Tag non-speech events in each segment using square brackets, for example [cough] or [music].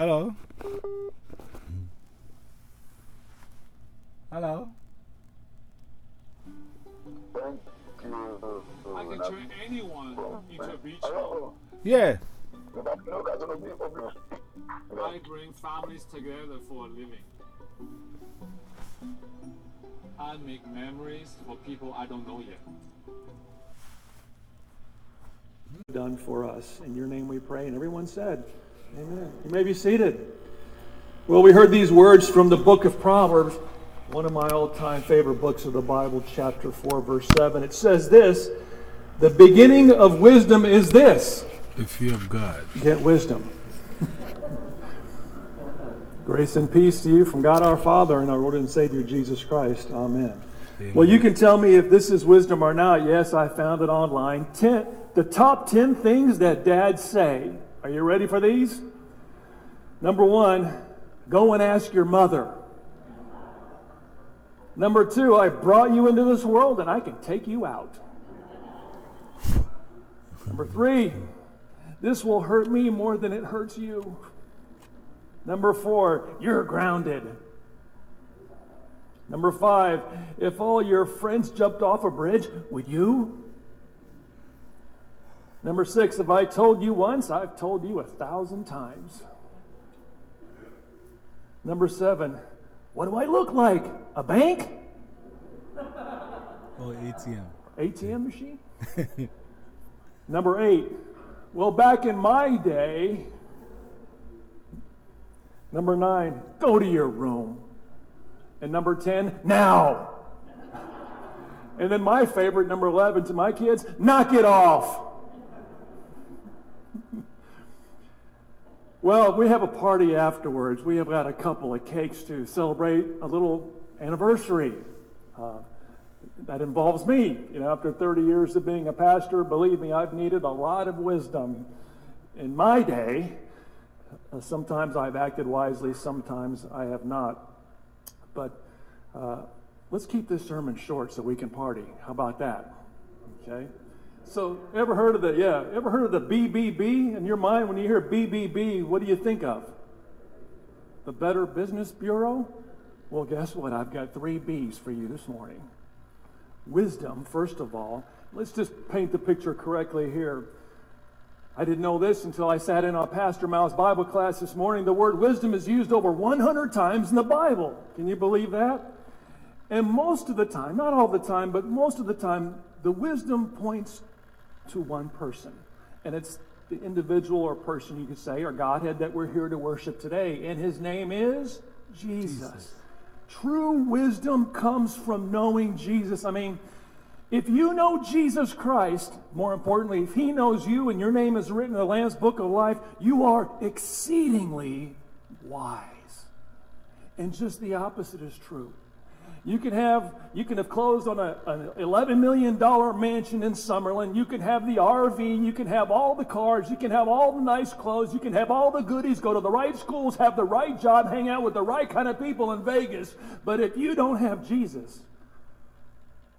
Hello. Hello. Thank you. I can turn anyone into a beach ball. Hello. Yeah. I bring families together for a living. I make memories for people I don't know yet. done for us. In your name we pray. And everyone said, Amen. You may be seated. Well, we heard these words from the book of Proverbs, one of my all time favorite books of the Bible, chapter 4, verse 7. It says this The beginning of wisdom is this The fear of God. get wisdom. Grace and peace to you from God our Father and our Lord and Savior Jesus Christ. Amen. Well, you can tell me if this is wisdom or not. Yes, I found it online. Ten, the top 10 things that dads say. Are you ready for these? Number one, go and ask your mother. Number two, I brought you into this world and I can take you out. Number three, this will hurt me more than it hurts you. Number four, you're grounded. Number five, if all your friends jumped off a bridge, would you? Number six, if I told you once, I've told you a thousand times. Number seven, what do I look like? A bank? Oh, ATM. ATM machine? [laughs] Number eight, well, back in my day. Number nine, go to your room. And number 10, now. And then my favorite, number 11, to my kids, knock it off. [laughs] well, we have a party afterwards. We have got a couple of cakes to celebrate a little anniversary. Uh, that involves me. You know, after 30 years of being a pastor, believe me, I've needed a lot of wisdom in my day. Uh, sometimes I've acted wisely, sometimes I have not. But uh, let's keep this sermon short so we can party. How about that? Okay. So, ever heard of the yeah? Ever heard of the BBB in your mind? When you hear BBB, what do you think of? The Better Business Bureau. Well, guess what? I've got three B's for you this morning. Wisdom, first of all. Let's just paint the picture correctly here. I didn't know this until I sat in on Pastor Mal's Bible class this morning. The word wisdom is used over 100 times in the Bible. Can you believe that? And most of the time, not all the time, but most of the time, the wisdom points to one person. And it's the individual or person, you could say, or Godhead that we're here to worship today. And his name is Jesus. Jesus. True wisdom comes from knowing Jesus. I mean, if you know Jesus Christ, more importantly, if he knows you and your name is written in the Lamb's book of life, you are exceedingly wise. And just the opposite is true. You can have you can have closed on a, an eleven million dollar mansion in Summerlin. You can have the RV. You can have all the cars. You can have all the nice clothes. You can have all the goodies. Go to the right schools. Have the right job. Hang out with the right kind of people in Vegas. But if you don't have Jesus,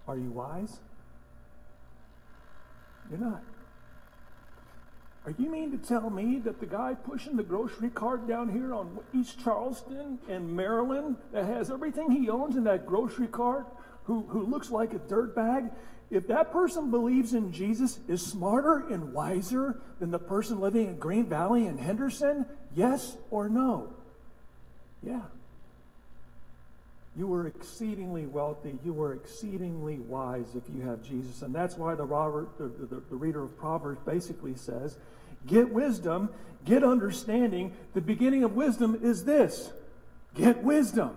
are you wise? You're not. Are you mean to tell me that the guy pushing the grocery cart down here on East Charleston in Maryland that has everything he owns in that grocery cart, who, who looks like a dirtbag, if that person believes in Jesus, is smarter and wiser than the person living in Green Valley and Henderson? Yes or no? Yeah. You were exceedingly wealthy. You were exceedingly wise if you have Jesus. And that's why the, Robert, the, the, the reader of Proverbs basically says, Get wisdom, get understanding. The beginning of wisdom is this get wisdom.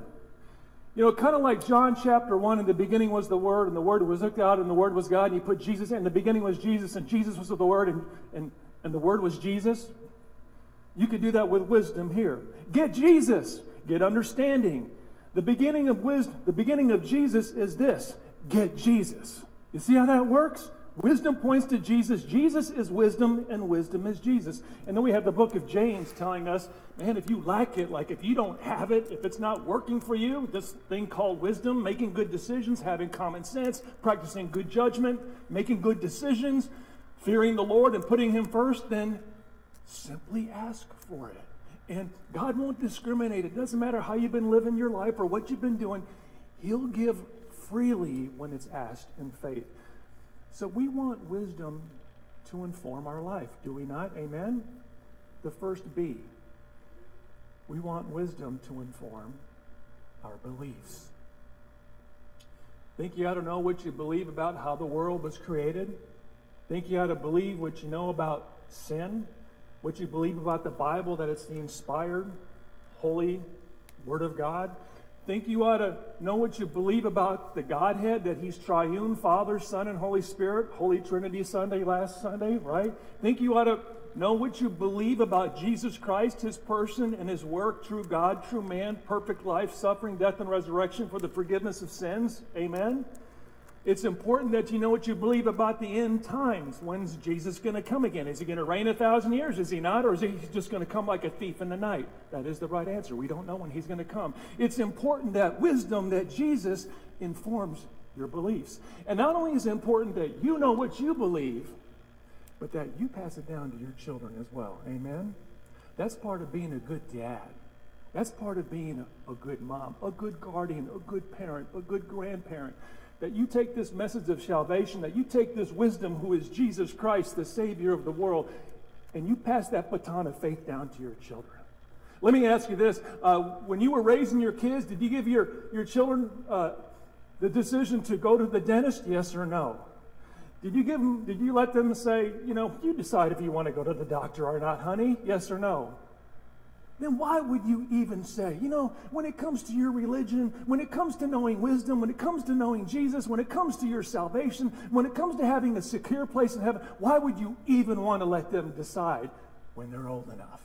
You know, kind of like John chapter 1, in the beginning was the Word, and the Word was God, and the Word was God, and you put Jesus in. The beginning was Jesus, and Jesus was the Word, and, and, and the Word was Jesus. You could do that with wisdom here. Get Jesus, get understanding. The beginning of wisdom, the beginning of Jesus is this get Jesus. You see how that works? Wisdom points to Jesus. Jesus is wisdom, and wisdom is Jesus. And then we have the book of James telling us, man, if you lack it, like if you don't have it, if it's not working for you, this thing called wisdom, making good decisions, having common sense, practicing good judgment, making good decisions, fearing the Lord and putting Him first, then simply ask for it. And God won't discriminate. It doesn't matter how you've been living your life or what you've been doing. He'll give freely when it's asked in faith. So we want wisdom to inform our life, do we not? Amen? The first B. We want wisdom to inform our beliefs. Think you ought to know what you believe about how the world was created? Think you ought to believe what you know about sin? What you believe about the Bible, that it's the inspired, holy Word of God? Think you ought to know what you believe about the Godhead, that He's triune, Father, Son, and Holy Spirit, Holy Trinity Sunday last Sunday, right? Think you ought to know what you believe about Jesus Christ, His person and His work, true God, true man, perfect life, suffering, death, and resurrection for the forgiveness of sins. Amen. It's important that you know what you believe about the end times. When's Jesus going to come again? Is he going to reign a thousand years? Is he not? Or is he just going to come like a thief in the night? That is the right answer. We don't know when he's going to come. It's important that wisdom, that Jesus informs your beliefs. And not only is it important that you know what you believe, but that you pass it down to your children as well. Amen? That's part of being a good dad. That's part of being a, a good mom, a good guardian, a good parent, a good grandparent that you take this message of salvation, that you take this wisdom, who is Jesus Christ, the Savior of the world, and you pass that baton of faith down to your children. Let me ask you this. Uh, when you were raising your kids, did you give your, your children uh, the decision to go to the dentist? Yes or no? Did you give them, did you let them say, you know, you decide if you want to go to the doctor or not, honey? Yes or no? Then why would you even say, you know, when it comes to your religion, when it comes to knowing wisdom, when it comes to knowing Jesus, when it comes to your salvation, when it comes to having a secure place in heaven, why would you even want to let them decide when they're old enough?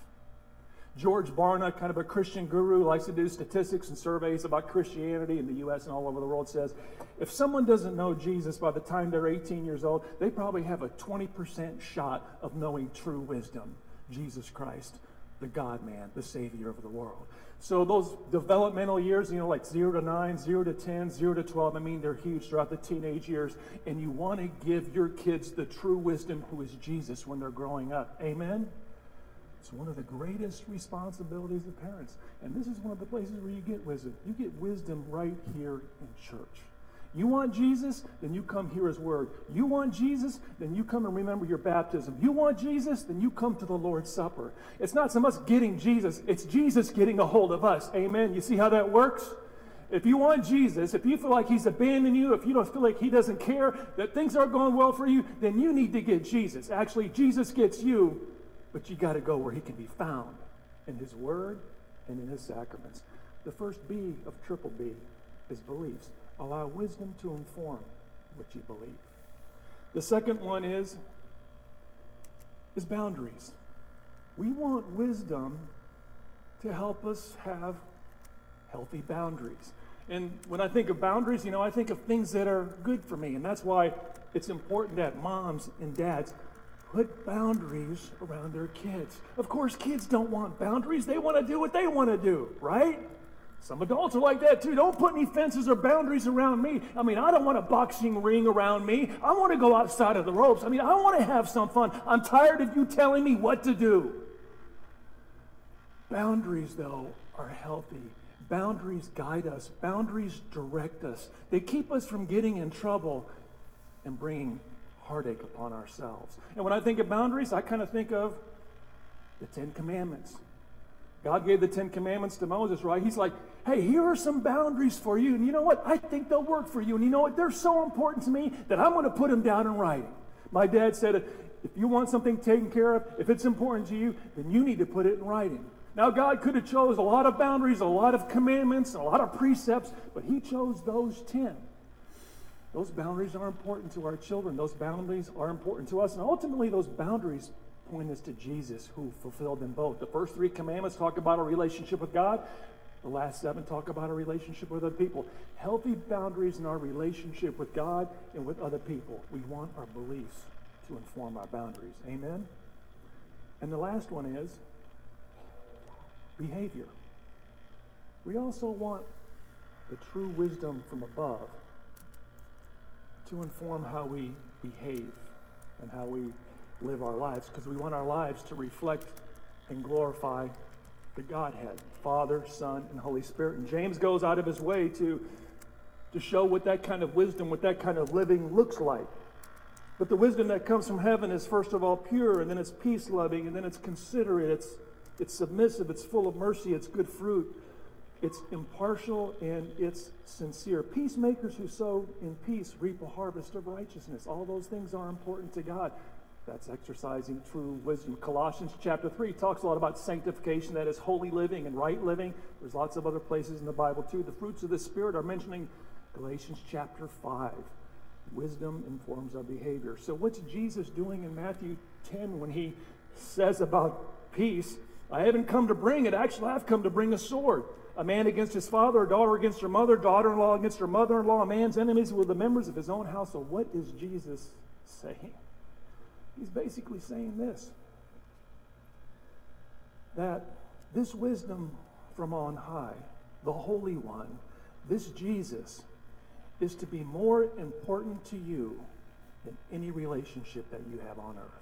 George Barna, kind of a Christian guru, likes to do statistics and surveys about Christianity in the U.S. and all over the world, says if someone doesn't know Jesus by the time they're 18 years old, they probably have a 20% shot of knowing true wisdom, Jesus Christ the God man, the Savior of the world. So those developmental years, you know, like 0 to 9, 0 to 10, 0 to 12, I mean, they're huge throughout the teenage years. And you want to give your kids the true wisdom who is Jesus when they're growing up. Amen? It's one of the greatest responsibilities of parents. And this is one of the places where you get wisdom. You get wisdom right here in church. You want Jesus? Then you come hear his word. You want Jesus? Then you come and remember your baptism. You want Jesus? Then you come to the Lord's Supper. It's not so much getting Jesus, it's Jesus getting a hold of us. Amen. You see how that works? If you want Jesus, if you feel like he's abandoned you, if you don't feel like he doesn't care, that things aren't going well for you, then you need to get Jesus. Actually, Jesus gets you, but you got to go where he can be found in his word and in his sacraments. The first B of triple B is beliefs. Allow wisdom to inform what you believe. The second one is, is boundaries. We want wisdom to help us have healthy boundaries. And when I think of boundaries, you know, I think of things that are good for me. And that's why it's important that moms and dads put boundaries around their kids. Of course, kids don't want boundaries, they want to do what they want to do, right? Some adults are like that too. Don't put any fences or boundaries around me. I mean, I don't want a boxing ring around me. I want to go outside of the ropes. I mean, I want to have some fun. I'm tired of you telling me what to do. Boundaries, though, are healthy. Boundaries guide us, boundaries direct us. They keep us from getting in trouble and bringing heartache upon ourselves. And when I think of boundaries, I kind of think of the Ten Commandments. God gave the Ten Commandments to Moses, right? He's like, hey, here are some boundaries for you. And you know what? I think they'll work for you. And you know what? They're so important to me that I'm going to put them down in writing. My dad said, if you want something taken care of, if it's important to you, then you need to put it in writing. Now, God could have chose a lot of boundaries, a lot of commandments, a lot of precepts, but he chose those 10. Those boundaries are important to our children. Those boundaries are important to us. And ultimately, those boundaries point us to Jesus who fulfilled them both. The first three commandments talk about a relationship with God. The last seven talk about our relationship with other people. Healthy boundaries in our relationship with God and with other people. We want our beliefs to inform our boundaries. Amen? And the last one is behavior. We also want the true wisdom from above to inform how we behave and how we live our lives because we want our lives to reflect and glorify the Godhead, Father, Son, and Holy Spirit. And James goes out of his way to, to show what that kind of wisdom, what that kind of living looks like. But the wisdom that comes from heaven is first of all pure, and then it's peace loving, and then it's considerate, it's, it's submissive, it's full of mercy, it's good fruit, it's impartial, and it's sincere. Peacemakers who sow in peace reap a harvest of righteousness. All those things are important to God. That's exercising true wisdom. Colossians chapter 3 talks a lot about sanctification, that is holy living and right living. There's lots of other places in the Bible too. The fruits of the Spirit are mentioning Galatians chapter 5. Wisdom informs our behavior. So, what's Jesus doing in Matthew 10 when he says about peace? I haven't come to bring it. Actually, I've come to bring a sword. A man against his father, a daughter against her mother, daughter in law against her mother in law, a man's enemies with the members of his own household. What is Jesus saying? He's basically saying this that this wisdom from on high, the Holy One, this Jesus, is to be more important to you than any relationship that you have on earth.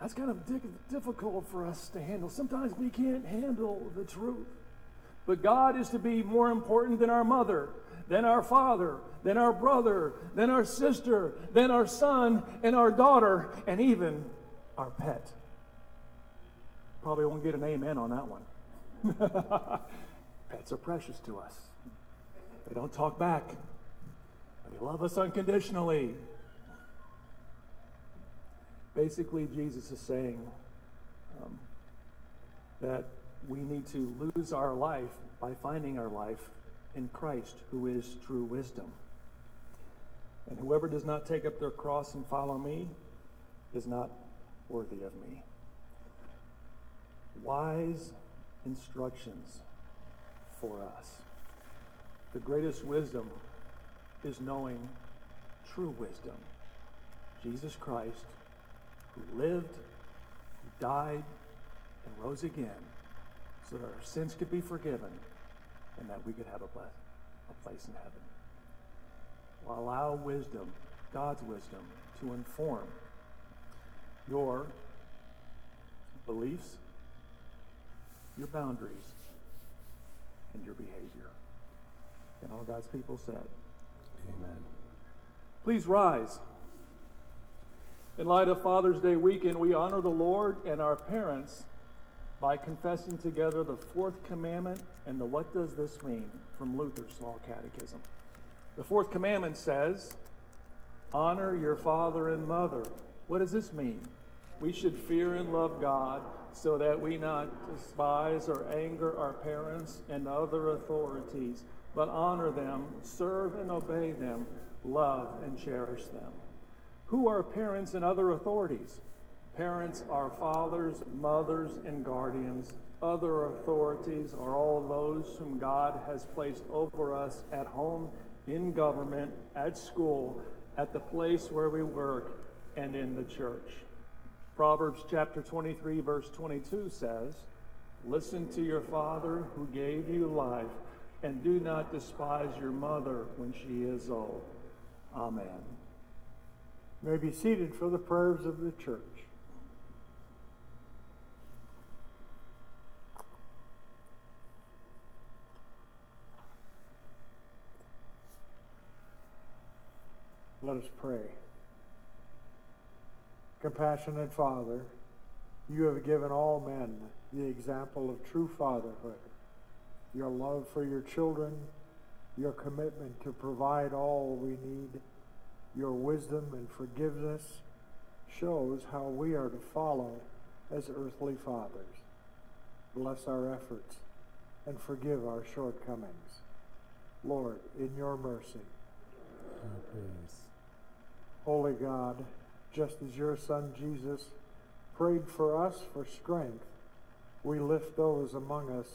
That's kind of difficult for us to handle. Sometimes we can't handle the truth. But God is to be more important than our mother, than our father, than our brother, than our sister, than our son and our daughter, and even our pet. Probably won't get an amen on that one. [laughs] Pets are precious to us. They don't talk back. They love us unconditionally. Basically, Jesus is saying um, that we need to lose our life by finding our life in Christ, who is true wisdom. And whoever does not take up their cross and follow me is not worthy of me. Wise instructions for us. The greatest wisdom is knowing true wisdom. Jesus Christ, who lived, who died, and rose again so that our sins could be forgiven and that we could have a, place, a place in heaven. Well, allow wisdom, God's wisdom, to inform your beliefs, your boundaries, and your behavior. And all God's people said, Amen. Please rise. In light of Father's Day weekend, we honor the Lord and our parents by confessing together the fourth commandment and the what does this mean from Luther's Small Catechism. The fourth commandment says, Honor your father and mother. What does this mean? We should fear and love God so that we not despise or anger our parents and other authorities but honor them, serve and obey them, love and cherish them. Who are parents and other authorities? Parents are fathers, mothers, and guardians. Other authorities are all those whom God has placed over us at home, in government, at school, at the place where we work, and in the church. Proverbs chapter 23, verse 22 says, Listen to your father who gave you life and do not despise your mother when she is old. Amen. You may be seated for the prayers of the church. Let us pray. Compassionate Father, you have given all men the example of true fatherhood your love for your children, your commitment to provide all we need, your wisdom and forgiveness shows how we are to follow as earthly fathers. Bless our efforts and forgive our shortcomings. Lord, in your mercy. Holy God, just as your Son Jesus prayed for us for strength, we lift those among us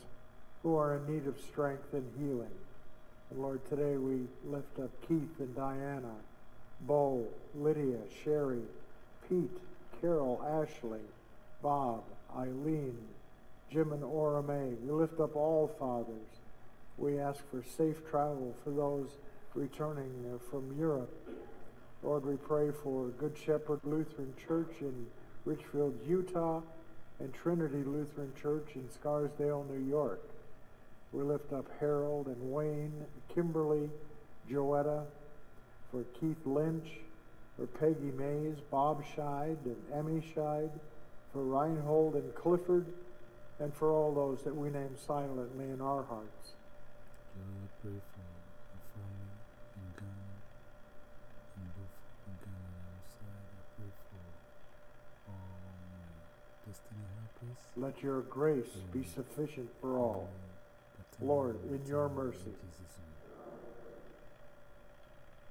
who are in need of strength and healing. And Lord, today we lift up Keith and Diana, Bo, Lydia, Sherry, Pete, Carol, Ashley, Bob, Eileen, Jim and Ora May. We lift up all fathers. We ask for safe travel for those returning from Europe. Lord, we pray for Good Shepherd Lutheran Church in Richfield, Utah, and Trinity Lutheran Church in Scarsdale, New York. We lift up Harold and Wayne, Kimberly, Joetta, for Keith Lynch, for Peggy Mays, Bob Scheid, and Emmy Scheid, for Reinhold and Clifford, and for all those that we name silently in our hearts. Let your grace be sufficient for all. Lord, in your mercy.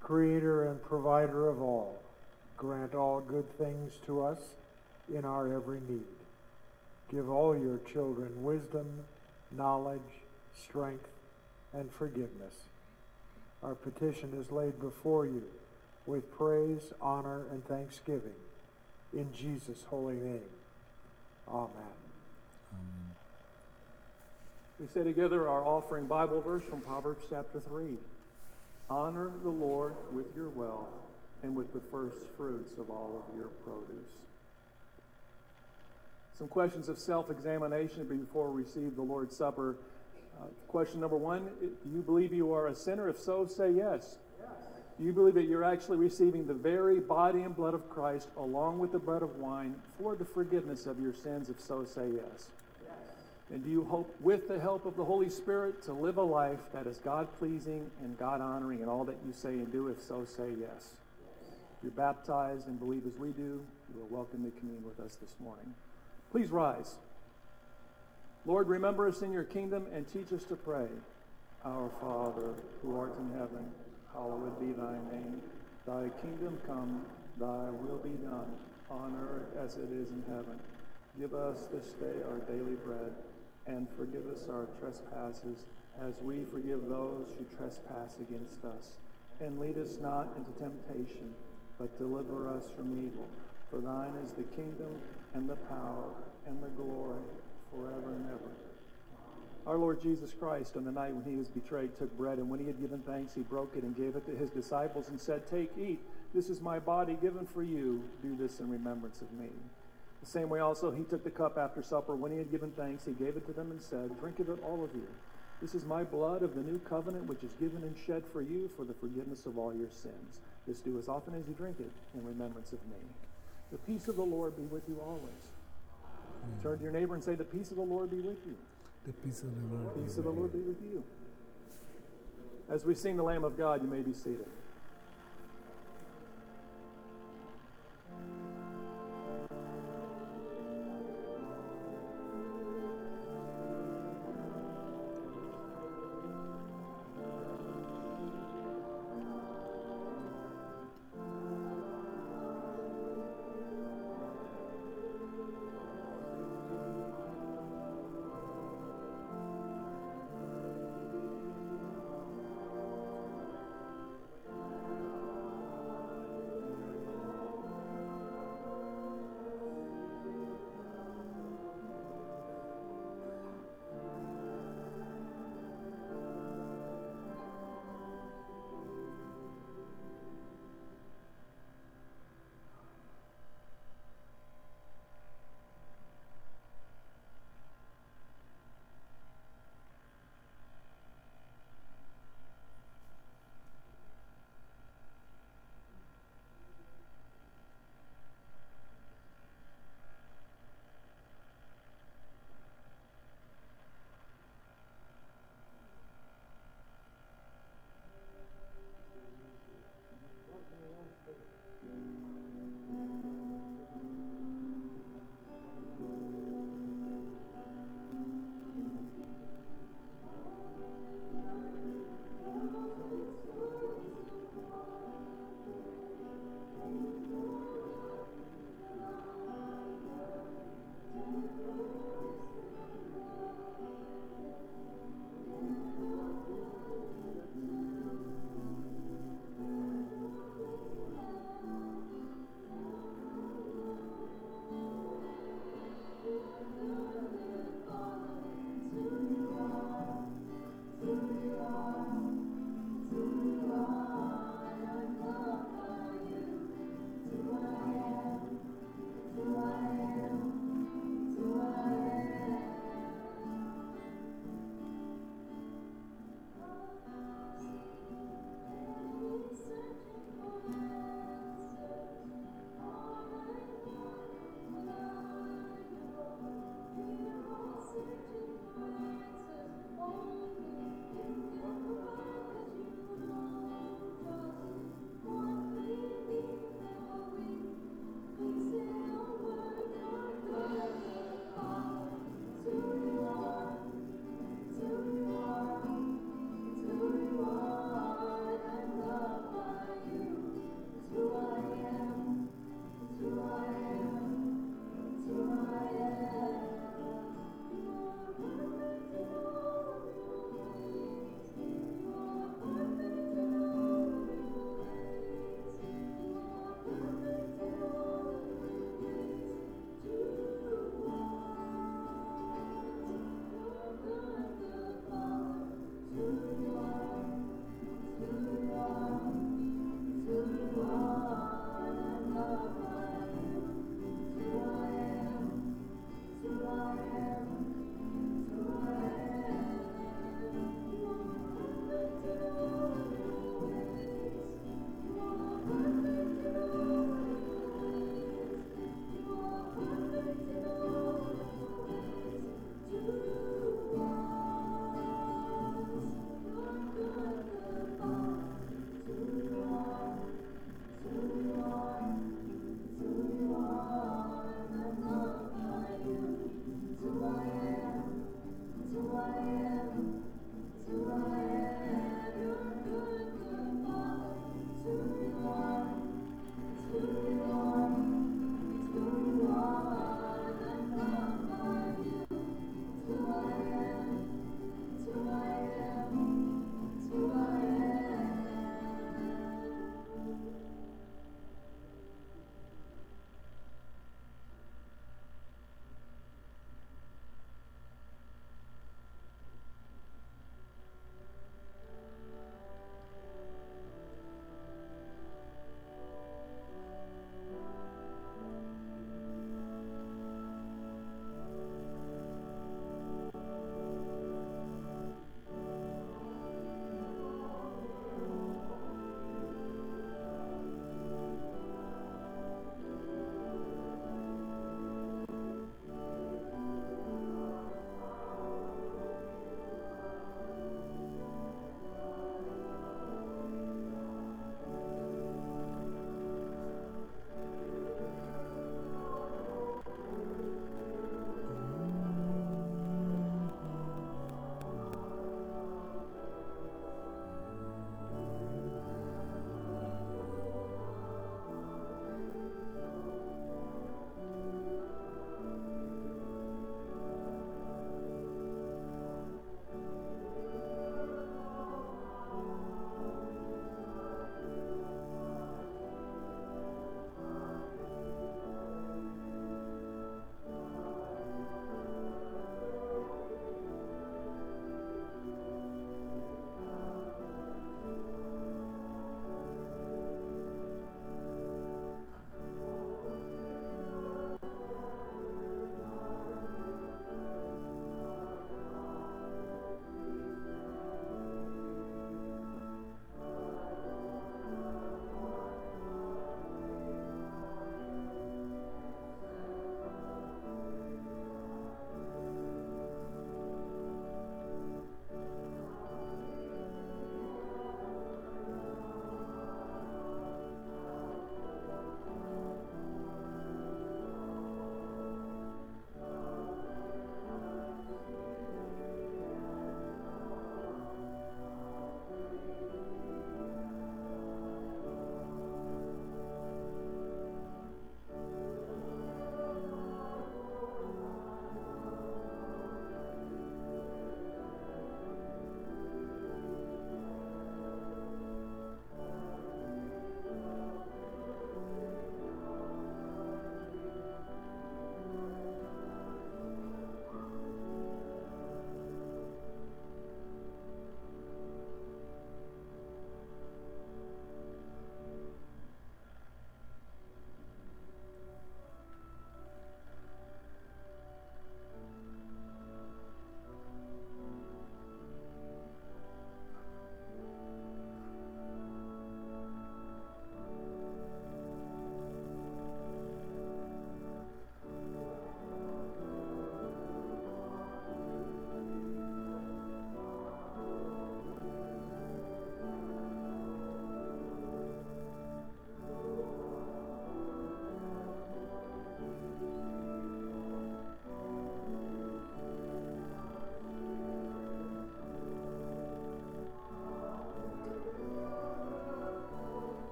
Creator and provider of all, grant all good things to us in our every need. Give all your children wisdom, knowledge, strength, and forgiveness. Our petition is laid before you with praise, honor, and thanksgiving. In Jesus' holy name. Amen. We say together our offering Bible verse from Proverbs chapter 3. Honor the Lord with your wealth and with the first fruits of all of your produce. Some questions of self examination before we receive the Lord's Supper. Uh, question number one Do you believe you are a sinner? If so, say yes. Do you believe that you're actually receiving the very body and blood of Christ along with the bread of wine for the forgiveness of your sins? If so, say yes. And do you hope, with the help of the Holy Spirit, to live a life that is God pleasing and God honoring in all that you say and do? If so, say yes. If you're baptized and believe as we do, you are welcome to commune with us this morning. Please rise. Lord, remember us in your kingdom and teach us to pray. Our Father, who art in heaven, hallowed be thy name. Thy kingdom come, thy will be done, on earth as it is in heaven. Give us this day our daily bread, and forgive us our trespasses, as we forgive those who trespass against us. And lead us not into temptation, but deliver us from evil. For thine is the kingdom, and the power, and the glory, forever and ever. Our Lord Jesus Christ, on the night when he was betrayed, took bread, and when he had given thanks, he broke it and gave it to his disciples and said, Take, eat. This is my body given for you. Do this in remembrance of me. The same way also he took the cup after supper. When he had given thanks, he gave it to them and said, Drink of it, all of you. This is my blood of the new covenant, which is given and shed for you for the forgiveness of all your sins. This do as often as you drink it in remembrance of me. The peace of the Lord be with you always. Turn to your neighbor and say, The peace of the Lord be with you. The peace of the Lord. The be peace of the Lord be with you. As we sing the Lamb of God, you may be seated.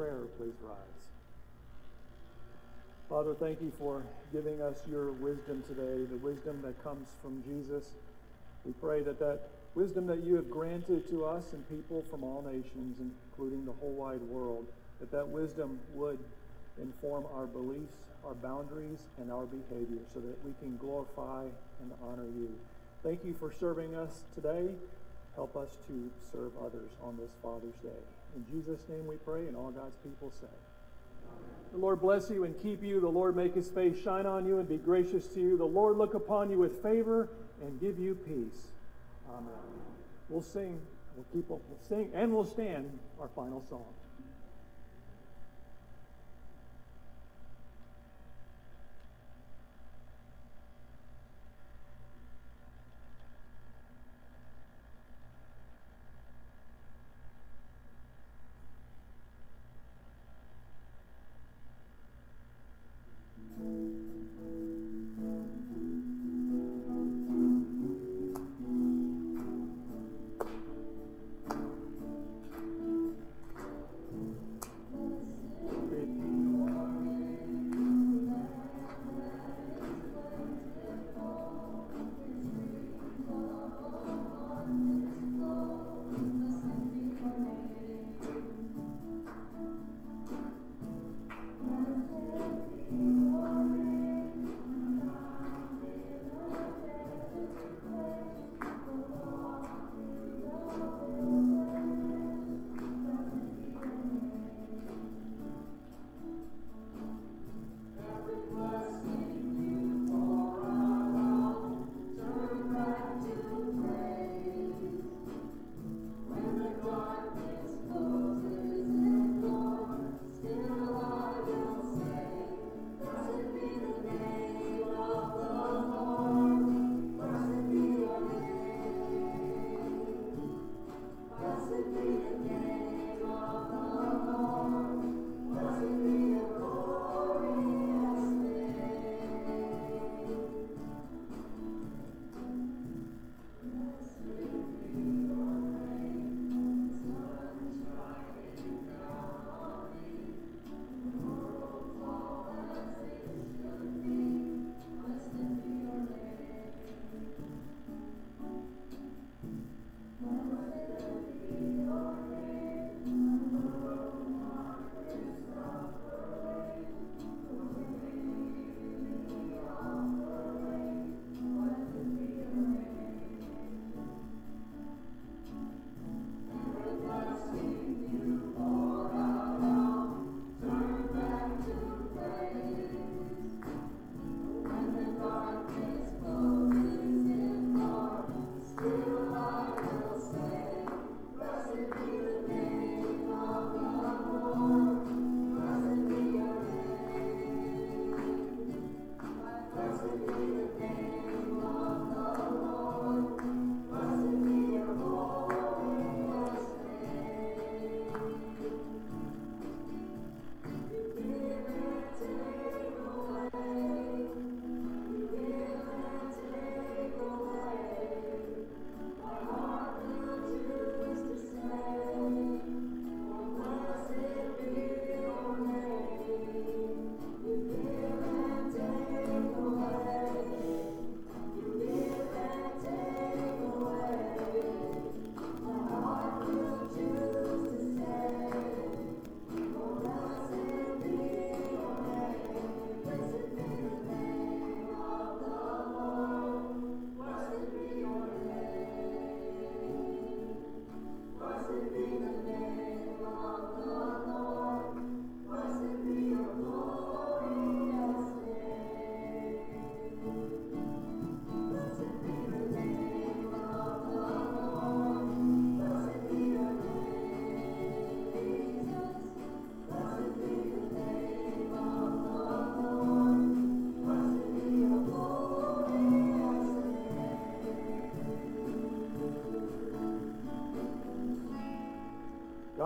Prayer, please rise. Father, thank you for giving us your wisdom today, the wisdom that comes from Jesus. We pray that that wisdom that you have granted to us and people from all nations, including the whole wide world, that that wisdom would inform our beliefs, our boundaries, and our behavior so that we can glorify and honor you. Thank you for serving us today. Help us to serve others on this Father's Day. In Jesus' name we pray, and all God's people say. The Lord bless you and keep you. The Lord make his face shine on you and be gracious to you. The Lord look upon you with favor and give you peace. Amen. We'll sing, we'll keep, we'll sing, and we'll stand our final song.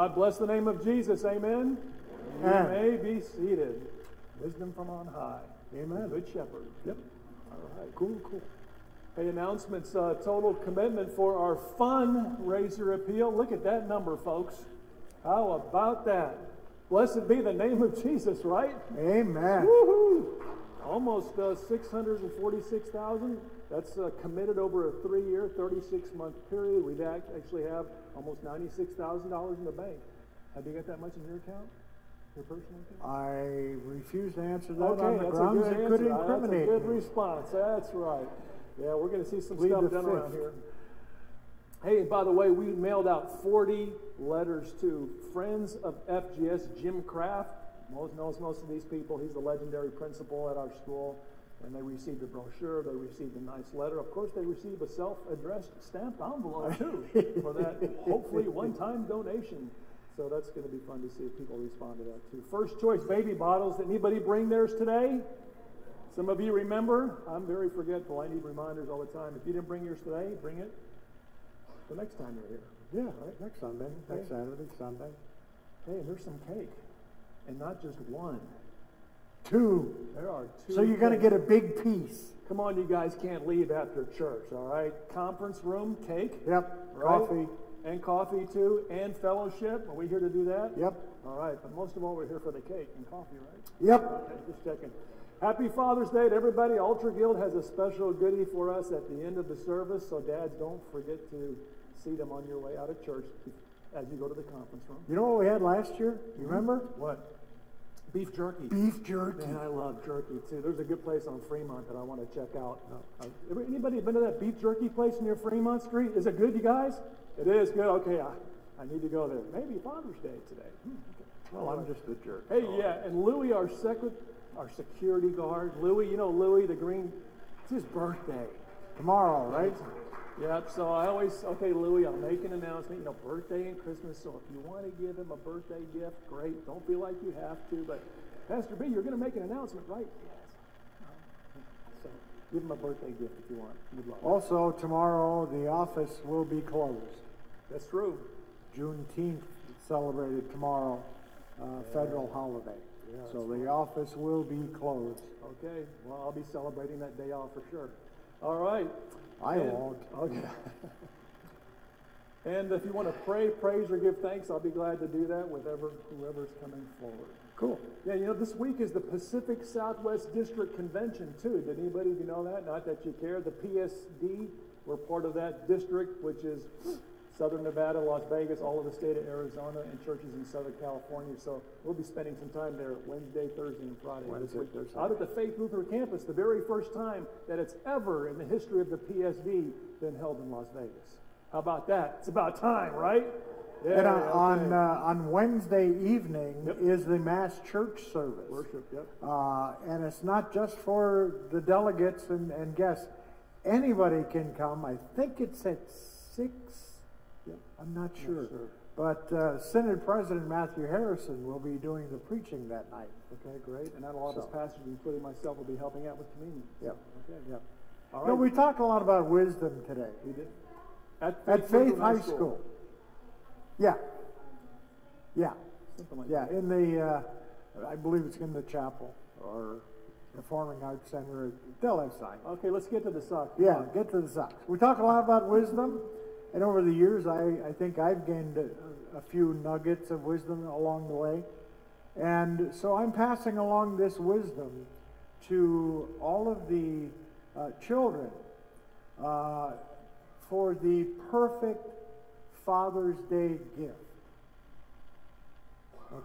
God bless the name of Jesus. Amen. Amen. You may be seated. Wisdom from on high. Amen. Good shepherd. Yep. All right. Cool, cool. Hey, announcements. Uh, total commitment for our fundraiser appeal. Look at that number, folks. How about that? Blessed be the name of Jesus, right? Amen. Woohoo! Almost uh, 646,000. That's uh, committed over a three-year, 36-month period. We act- actually have almost $96,000 in the bank. Have you got that much in your account? Your personal account? I refuse to answer that Okay, on the that's a grounds good it could Uh, incriminate That's a good me. response. That's right. Yeah, we're going to see some Plead stuff done around here. Hey, by the way, we mailed out 40 letters to Friends of FGS, Jim Kraft. Most knows most of these people. He's the legendary principal at our school. And they received a brochure. They received a nice letter. Of course, they received a self-addressed stamped envelope too for that hopefully one-time donation. So that's going to be fun to see if people respond to that too. First choice baby bottles. Did anybody bring theirs today? Some of you remember. I'm very forgetful. I need reminders all the time. If you didn't bring yours today, bring it the next time you're here. Yeah, right, next Sunday, next Saturday, Sunday. Hey, and there's some cake, and not just one. Two. There are two. So you're going to get a big piece. Come on, you guys can't leave after church, all right? Conference room, cake, Yep, Right. coffee. and coffee too, and fellowship. Are we here to do that? Yep, All right, but most of all, we're here for the cake and coffee, right? yep. Okay, just checking. Happy Father's Day to everybody. Altar Guild has a special goodie for us at the end of the service, so dads, don't forget to see them on your way out of church as you go to the conference room. You know what we had last year? You hmm? remember? What? Beef jerky. Beef jerky. Man, I love jerky too. There's a good place on Fremont that I want to check out. Uh, anybody been to that beef jerky place near Fremont Street? Is it good, you guys? It is good. Okay, I, I need to go there. Maybe Father's Day today. Hmm, okay. Well, I'm just a jerk. Hey, yeah, and Louis, our secret, our security guard, Louis, you know Louis, the green, it's his birthday. Tomorrow, right? Yep, so I always, okay, Louis, I'll make an announcement, you know, birthday and Christmas, so if you want to give him a birthday gift, great. Don't feel like you have to, but Pastor B, you're going to make an announcement, right? Yes. So give him a birthday gift if you want. We'd love it. Also, tomorrow the office will be closed. That's true. Juneteenth celebrated tomorrow, uh, federal holiday. Yeah, So that's the office will be closed. Okay, well, I'll be celebrating that day off for sure. All right. I And- won't. Okay. [laughs] and if you want to pray, praise, or give thanks, I'll be glad to do that with ever, whoever's coming forward. Cool. Yeah, you know, this week is the Pacific Southwest District Convention, too. Did anybody of you know that? Not that you care. The PSD, we're part of that district, which is Southern Nevada, Las Vegas, all of the state of Arizona, and churches in Southern California. So we'll be spending some time there Wednesday, Thursday, and Friday. this Wednesday, week. Thursday. Out at the Faith Lutheran campus, the very first time that it's ever in the history of the PSD been held in Las Vegas. How about that? It's about time, right? Yeah, And on, okay. on, uh, on Wednesday evening Yep. is the mass church service. Worship, yep. Uh, and it's not just for the delegates and, and guests. Anybody can come. I think it's at six. Yep. I'm not sure. sure. But uh, Synod President Matthew Harrison will be doing the preaching that night. Okay, great. And not a lot of So- pastors, including myself, will be helping out with communion. Yep. Okay. Yep. All right. know, we talked a lot about wisdom today We did. At at Faith High School. Yeah. Yeah. Like Yeah. that. In the, uh, I believe it's in the chapel or the Performing Arts Center. They'll have sign. Okay, let's get to the sock. Come Yeah, get to the socks. We talk a lot about wisdom, and over the years, I, I think I've gained a, a few nuggets of wisdom along the way. And so I'm passing along this wisdom to all of the uh, children uh, for the perfect Father's Day gift.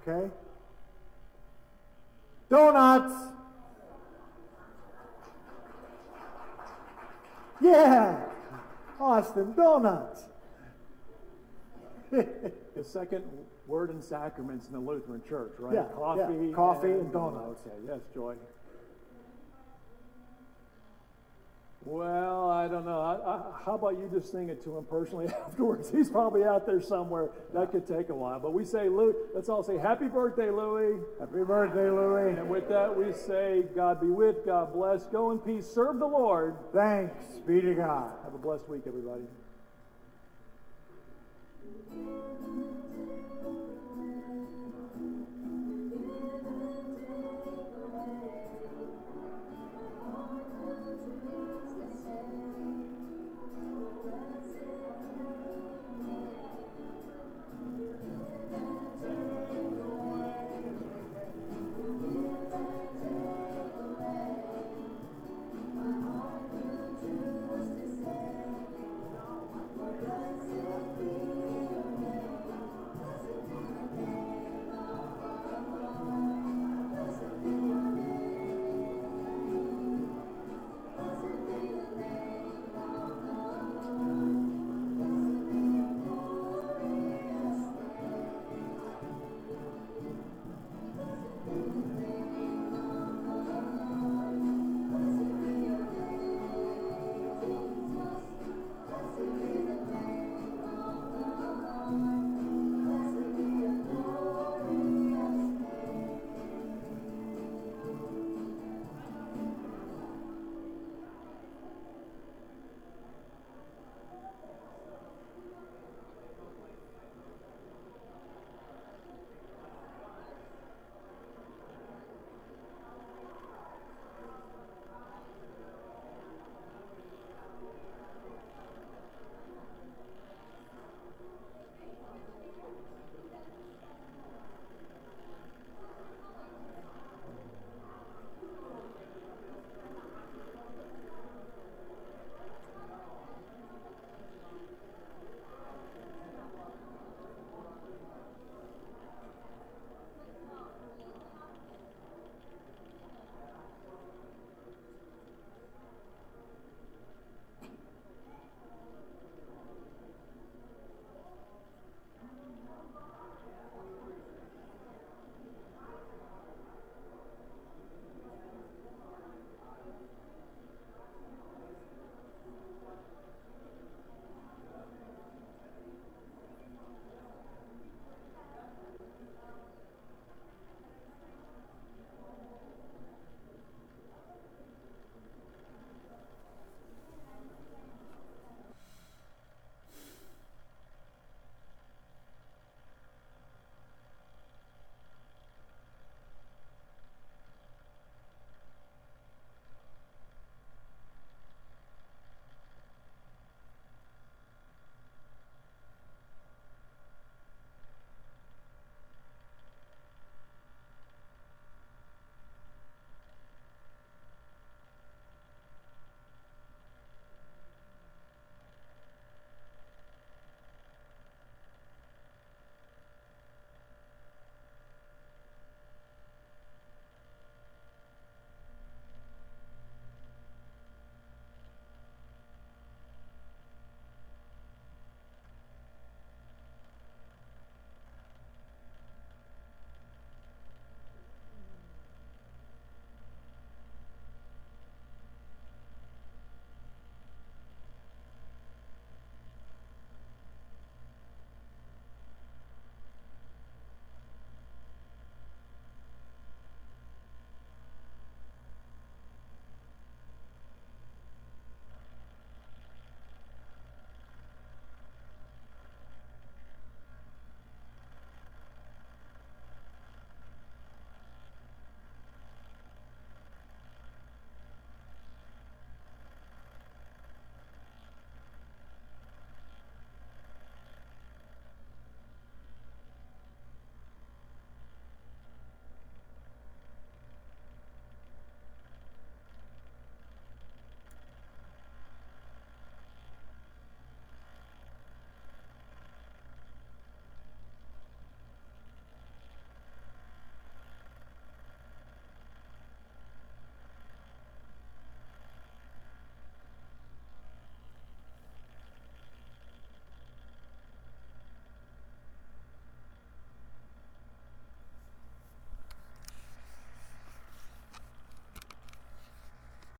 Okay? Donuts! Yeah! Austin, donuts! [laughs] The second word in sacraments in the Lutheran Church, right? Yeah, Coffee. yeah, coffee and donuts. Okay, yes, Joy. Well, I don't know. I, I, how about you just sing it to him personally [laughs] afterwards? He's probably out there somewhere. That could take a while. But we say, Lou, let's all say, Happy birthday, Louie. Happy birthday, Louie. And with that, we say, God be with, God bless. Go in peace. Serve the Lord. Thanks be to God. A blessed week, everybody.